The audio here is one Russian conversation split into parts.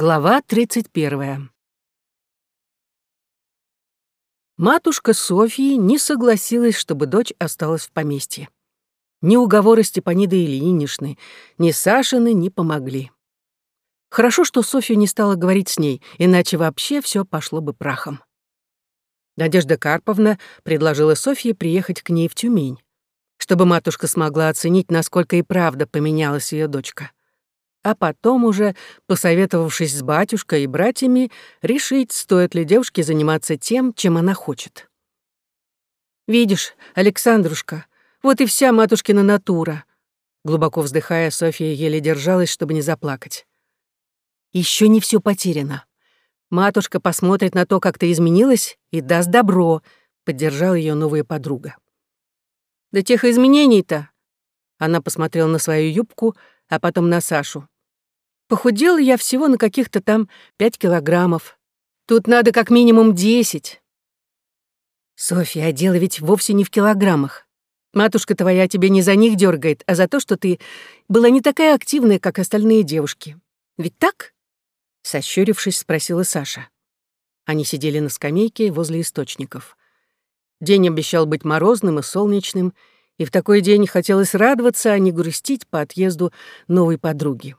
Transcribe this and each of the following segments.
Глава 31. Матушка Софьи не согласилась, чтобы дочь осталась в поместье. Ни уговоры Степаниды Ильиничны, ни Сашины не помогли. Хорошо, что Софья не стала говорить с ней, иначе вообще все пошло бы прахом. Надежда Карповна предложила Софье приехать к ней в Тюмень, чтобы матушка смогла оценить, насколько и правда поменялась ее дочка а потом уже, посоветовавшись с батюшкой и братьями, решить, стоит ли девушке заниматься тем, чем она хочет. «Видишь, Александрушка, вот и вся матушкина натура», Глубоко вздыхая, Софья еле держалась, чтобы не заплакать. Еще не все потеряно. Матушка посмотрит на то, как ты изменилась, и даст добро», — поддержала ее новая подруга. «Да тех изменений-то!» Она посмотрела на свою юбку, а потом на Сашу. Похудела я всего на каких-то там пять килограммов. Тут надо как минимум десять. Софья, а дело ведь вовсе не в килограммах. Матушка твоя тебе не за них дергает, а за то, что ты была не такая активная, как остальные девушки. Ведь так? Сощурившись, спросила Саша. Они сидели на скамейке возле источников. День обещал быть морозным и солнечным, и в такой день хотелось радоваться, а не грустить по отъезду новой подруги.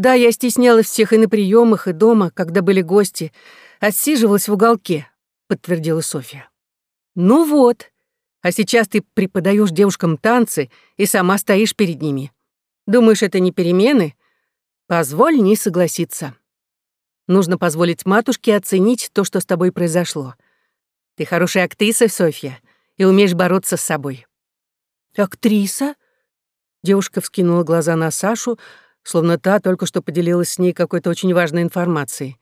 Да, я стеснялась всех и на приемах, и дома, когда были гости. Отсиживалась в уголке, подтвердила Софья. Ну вот, а сейчас ты преподаешь девушкам танцы и сама стоишь перед ними. Думаешь, это не перемены? Позволь не согласиться. Нужно позволить матушке оценить то, что с тобой произошло. Ты хорошая актриса, Софья, и умеешь бороться с собой. «Актриса?» Девушка вскинула глаза на Сашу, словно та только что поделилась с ней какой-то очень важной информацией.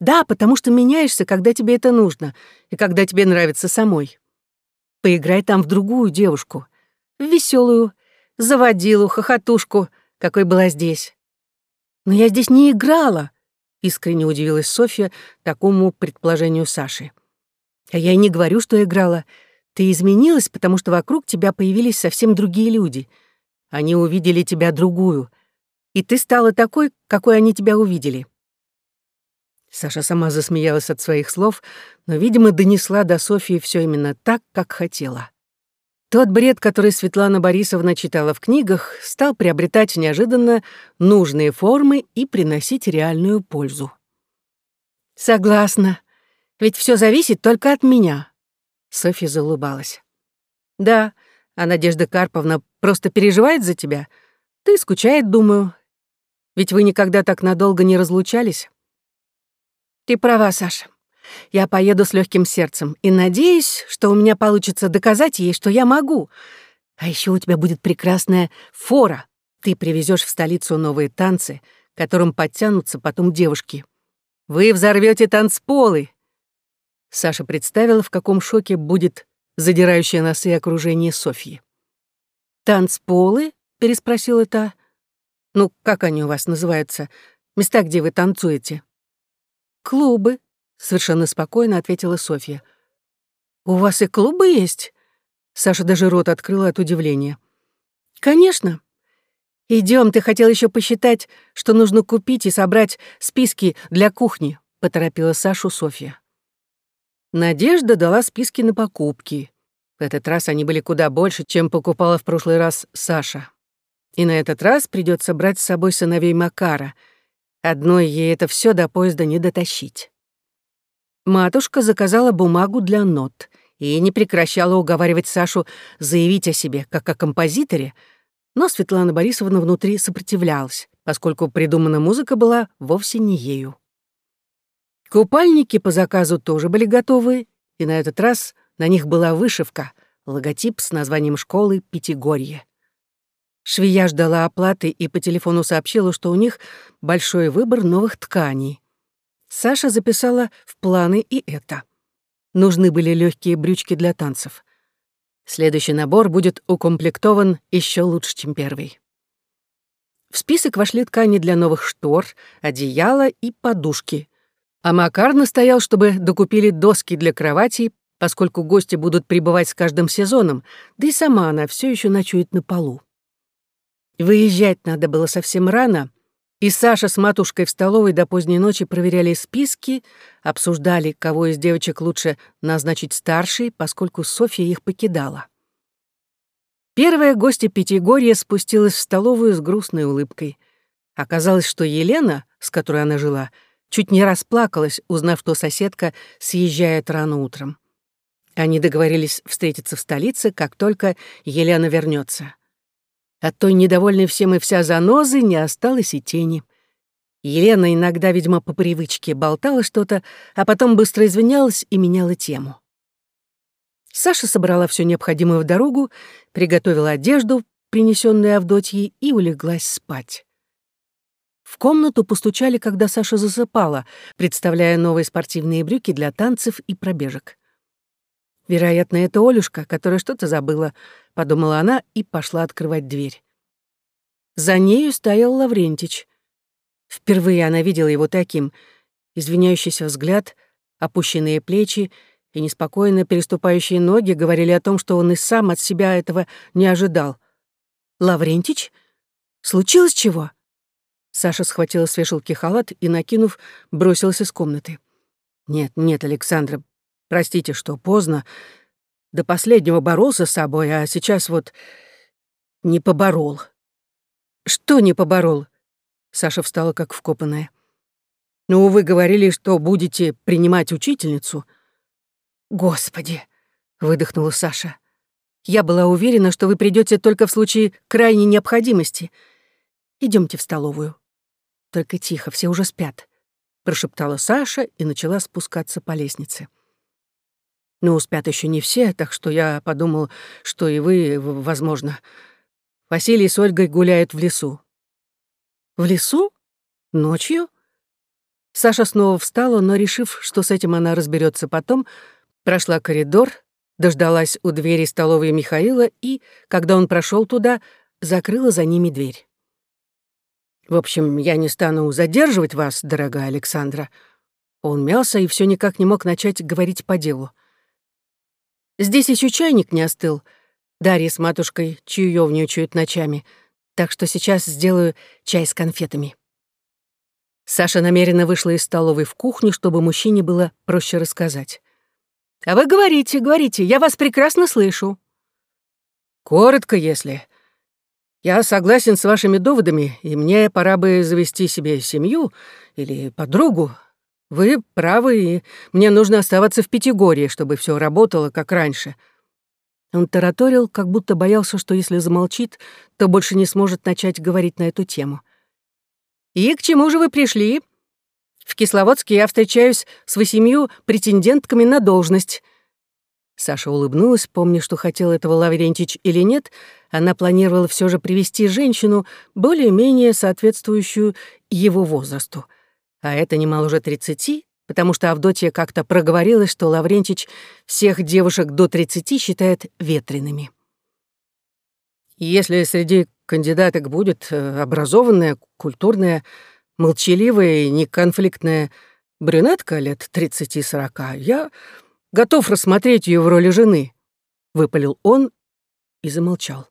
«Да, потому что меняешься, когда тебе это нужно, и когда тебе нравится самой. Поиграй там в другую девушку, в веселую, заводилу, хохотушку, какой была здесь». «Но я здесь не играла», — искренне удивилась Софья такому предположению Саши. «А я и не говорю, что играла. Ты изменилась, потому что вокруг тебя появились совсем другие люди. Они увидели тебя другую. И ты стала такой, какой они тебя увидели». Саша сама засмеялась от своих слов, но, видимо, донесла до Софии все именно так, как хотела. Тот бред, который Светлана Борисовна читала в книгах, стал приобретать неожиданно нужные формы и приносить реальную пользу. «Согласна. Ведь все зависит только от меня», Софья заулыбалась. «Да, а Надежда Карповна просто переживает за тебя. Ты скучает, думаю. Ведь вы никогда так надолго не разлучались». «Ты права, Саша. Я поеду с легким сердцем и надеюсь, что у меня получится доказать ей, что я могу. А еще у тебя будет прекрасная фора. Ты привезешь в столицу новые танцы, которым подтянутся потом девушки. Вы взорвете танцполы, Саша представила, в каком шоке будет задирающая носы окружение Софьи. «Танцполы?» — переспросила та. «Ну, как они у вас называются? Места, где вы танцуете?» «Клубы», — совершенно спокойно ответила Софья. «У вас и клубы есть?» Саша даже рот открыла от удивления. «Конечно. Идем, ты хотел еще посчитать, что нужно купить и собрать списки для кухни», — поторопила Сашу Софья. Надежда дала списки на покупки. В этот раз они были куда больше, чем покупала в прошлый раз Саша. И на этот раз придется брать с собой сыновей Макара. Одной ей это все до поезда не дотащить. Матушка заказала бумагу для нот и не прекращала уговаривать Сашу заявить о себе, как о композиторе, но Светлана Борисовна внутри сопротивлялась, поскольку придумана музыка была вовсе не ею. Купальники по заказу тоже были готовы, и на этот раз на них была вышивка, логотип с названием школы «Пятигорье». Швея ждала оплаты и по телефону сообщила, что у них большой выбор новых тканей. Саша записала в планы и это. Нужны были легкие брючки для танцев. Следующий набор будет укомплектован еще лучше, чем первый. В список вошли ткани для новых штор, одеяла и подушки — а Макар настоял, чтобы докупили доски для кроватей, поскольку гости будут прибывать с каждым сезоном, да и сама она все еще ночует на полу. Выезжать надо было совсем рано, И Саша с матушкой в столовой до поздней ночи проверяли списки, обсуждали, кого из девочек лучше назначить старшей, поскольку Софья их покидала. Первая гостья Пятигорья спустилась в столовую с грустной улыбкой. Оказалось, что Елена, с которой она жила, чуть не расплакалась, узнав, что соседка съезжает рано утром. Они договорились встретиться в столице, как только Елена вернется. От той недовольной всем и вся занозы не осталось и тени. Елена иногда, видимо, по привычке болтала что-то, а потом быстро извинялась и меняла тему. Саша собрала все необходимое в дорогу, приготовила одежду, принесенную Авдотьей, и улеглась спать. В комнату постучали, когда Саша засыпала, представляя новые спортивные брюки для танцев и пробежек. Вероятно, это Олюшка, которая что-то забыла, подумала она и пошла открывать дверь. За нею стоял Лаврентич. Впервые она видела его таким. Извиняющийся взгляд, опущенные плечи и неспокойно переступающие ноги говорили о том, что он и сам от себя этого не ожидал. «Лаврентич? Случилось чего?» Саша схватила с вешалки халат и, накинув, бросилась из комнаты. «Нет, нет, Александра, Простите, что поздно. До последнего боролся с собой, а сейчас вот не поборол. Что не поборол? Саша встала как вкопанная. Ну, вы говорили, что будете принимать учительницу. Господи, выдохнула Саша. Я была уверена, что вы придете только в случае крайней необходимости. Идемте в столовую. Только тихо, все уже спят, прошептала Саша и начала спускаться по лестнице. Ну, спят еще не все, так что я подумал, что и вы, возможно. Василий с Ольгой гуляют в лесу. В лесу? Ночью? Саша снова встала, но, решив, что с этим она разберется потом, прошла коридор, дождалась у двери столовой Михаила и, когда он прошел туда, закрыла за ними дверь. «В общем, я не стану задерживать вас, дорогая Александра». Он мялся и все никак не мог начать говорить по делу. Здесь еще чайник не остыл. Дарья с матушкой чаевничают ночами, так что сейчас сделаю чай с конфетами. Саша намеренно вышла из столовой в кухню, чтобы мужчине было проще рассказать. «А вы говорите, говорите, я вас прекрасно слышу». «Коротко, если. Я согласен с вашими доводами, и мне пора бы завести себе семью или подругу, вы правы, и мне нужно оставаться в Пятигорье, чтобы все работало, как раньше». Он тараторил, как будто боялся, что если замолчит, то больше не сможет начать говорить на эту тему. «И к чему же вы пришли? В Кисловодске я встречаюсь с восемью претендентками на должность». Саша улыбнулась, помня, что хотел этого Лаврентич или нет, она планировала все же привести женщину, более-менее соответствующую его возрасту — а это немало уже тридцати, потому что Авдотья как-то проговорилась, что Лаврентич всех девушек до тридцати считает ветреными. Если среди кандидаток будет э, образованная, культурная, молчаливая и неконфликтная брюнетка лет тридцати-сорока, я готов рассмотреть ее в роли жены, — выпалил он и замолчал.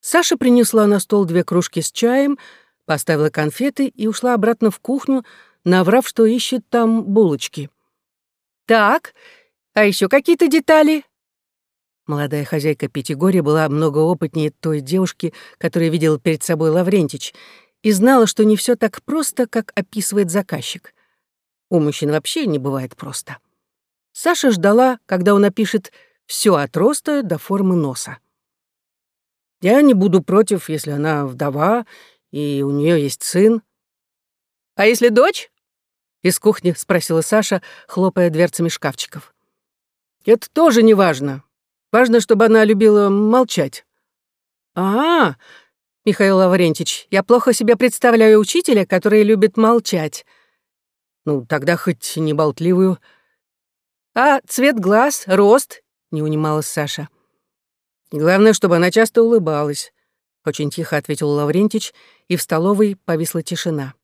Саша принесла на стол две кружки с чаем — поставила конфеты и ушла обратно в кухню, наврав, что ищет там булочки. «Так, а еще какие-то детали?» Молодая хозяйка Пятигорья была много опытнее той девушки, которую видел перед собой Лаврентич, и знала, что не все так просто, как описывает заказчик. У мужчин вообще не бывает просто. Саша ждала, когда он напишет все от роста до формы носа. «Я не буду против, если она вдова и у нее есть сын. А если дочь? Из кухни спросила Саша, хлопая дверцами шкафчиков. Это тоже не важно. Важно, чтобы она любила молчать. А, -а Михаил Лаврентич, я плохо себе представляю учителя, который любит молчать. Ну, тогда хоть не болтливую. А цвет глаз, рост, не унималась Саша. Главное, чтобы она часто улыбалась. Очень тихо ответил Лаврентич, и в столовой повисла тишина.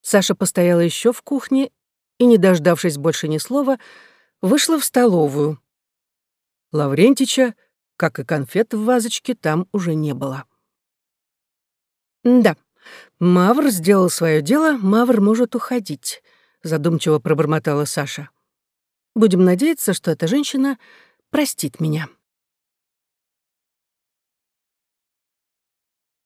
Саша постояла еще в кухне и, не дождавшись больше ни слова, вышла в столовую. Лаврентича, как и конфет в вазочке, там уже не было. Да, Мавр сделал свое дело, Мавр может уходить, задумчиво пробормотала Саша. Будем надеяться, что эта женщина простит меня.